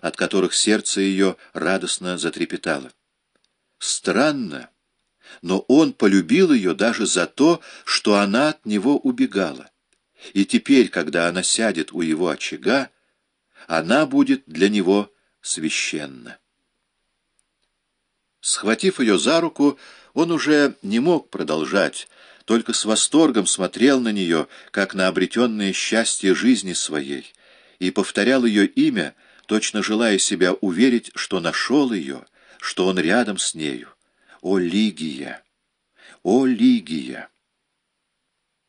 от которых сердце ее радостно затрепетало. Странно, но он полюбил ее даже за то, что она от него убегала. И теперь, когда она сядет у его очага, она будет для него священна. Схватив ее за руку, он уже не мог продолжать, только с восторгом смотрел на нее, как на обретенное счастье жизни своей, и повторял ее имя, точно желая себя уверить, что нашел ее, что он рядом с нею. О, Лигия! О, Лигия!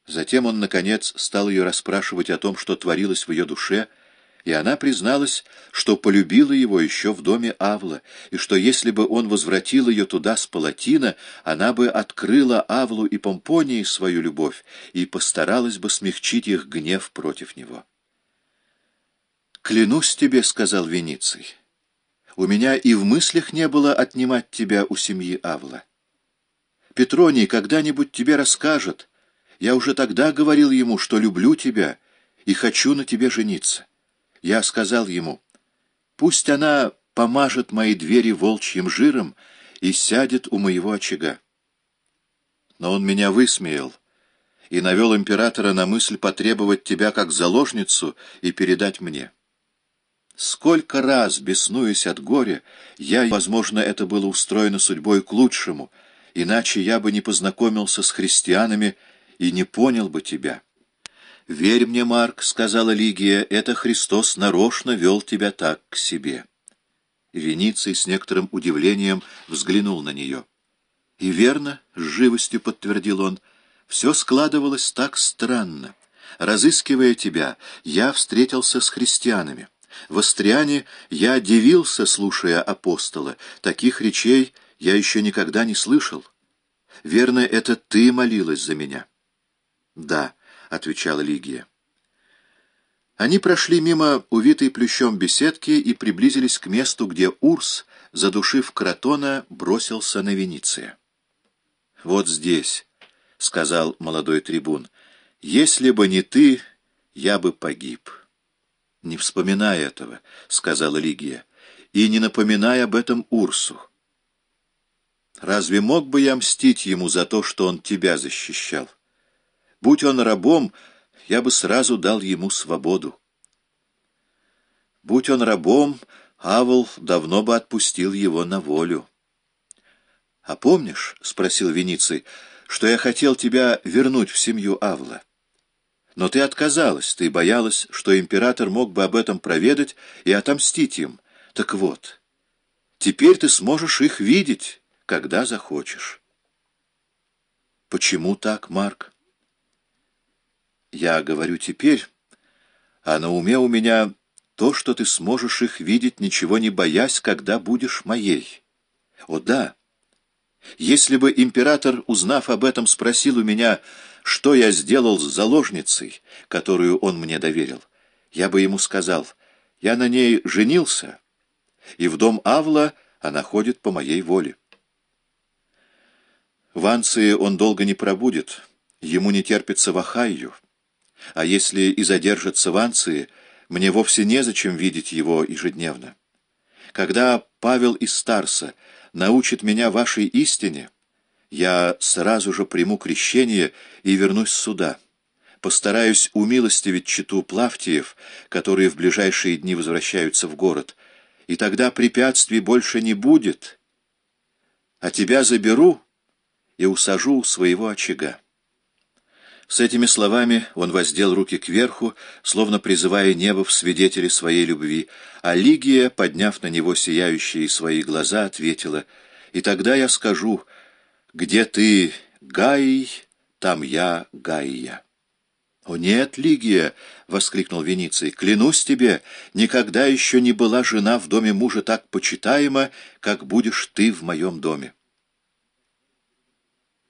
Затем он, наконец, стал ее расспрашивать о том, что творилось в ее душе, и она призналась, что полюбила его еще в доме Авла, и что если бы он возвратил ее туда с Палатина, она бы открыла Авлу и Помпонии свою любовь и постаралась бы смягчить их гнев против него. «Клянусь тебе», — сказал Вениций, — «у меня и в мыслях не было отнимать тебя у семьи Авла. Петроний когда-нибудь тебе расскажет. Я уже тогда говорил ему, что люблю тебя и хочу на тебе жениться. Я сказал ему, пусть она помажет мои двери волчьим жиром и сядет у моего очага. Но он меня высмеял и навел императора на мысль потребовать тебя как заложницу и передать мне. Сколько раз, беснуясь от горя, я, возможно, это было устроено судьбой к лучшему, иначе я бы не познакомился с христианами и не понял бы тебя». «Верь мне, Марк», — сказала Лигия, — «это Христос нарочно вел тебя так к себе». Вениций с некоторым удивлением взглянул на нее. «И верно», — с живостью подтвердил он, — «все складывалось так странно. Разыскивая тебя, я встретился с христианами. В Астриане я дивился, слушая апостола. Таких речей я еще никогда не слышал. Верно, это ты молилась за меня?» «Да». — отвечала Лигия. Они прошли мимо увитой плющом беседки и приблизились к месту, где Урс, задушив кротона, бросился на Вениция. «Вот здесь», — сказал молодой трибун, — «если бы не ты, я бы погиб». «Не вспоминай этого», — сказала Лигия, — «и не напоминай об этом Урсу». «Разве мог бы я мстить ему за то, что он тебя защищал?» Будь он рабом, я бы сразу дал ему свободу. Будь он рабом, Авл давно бы отпустил его на волю. — А помнишь, — спросил Вениций, — что я хотел тебя вернуть в семью Авла? Но ты отказалась, ты боялась, что император мог бы об этом проведать и отомстить им. Так вот, теперь ты сможешь их видеть, когда захочешь. — Почему так, Марк? — я говорю теперь, а на уме у меня то, что ты сможешь их видеть, ничего не боясь, когда будешь моей. О да! Если бы император, узнав об этом, спросил у меня, что я сделал с заложницей, которую он мне доверил, я бы ему сказал, я на ней женился, и в дом Авла она ходит по моей воле. В Анции он долго не пробудет, ему не терпится в Ахайю. А если и задержится в Анции, мне вовсе незачем видеть его ежедневно. Когда Павел из Старса научит меня вашей истине, я сразу же приму крещение и вернусь сюда. Постараюсь умилостивить читу Плавтиев, которые в ближайшие дни возвращаются в город, и тогда препятствий больше не будет, а тебя заберу и усажу у своего очага. С этими словами он воздел руки кверху, словно призывая небо в свидетели своей любви, а Лигия, подняв на него сияющие свои глаза, ответила, «И тогда я скажу, где ты, Гаий, там я, Гаия». «О нет, Лигия!» — воскликнул Вениций. «Клянусь тебе, никогда еще не была жена в доме мужа так почитаема, как будешь ты в моем доме».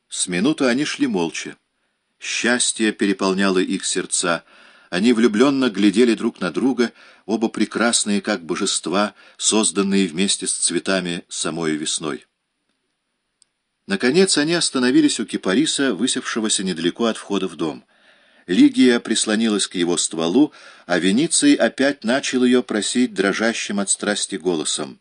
С минуту они шли молча. Счастье переполняло их сердца. Они влюбленно глядели друг на друга, оба прекрасные, как божества, созданные вместе с цветами самой весной. Наконец они остановились у кипариса, высевшегося недалеко от входа в дом. Лигия прислонилась к его стволу, а Вениций опять начал ее просить дрожащим от страсти голосом.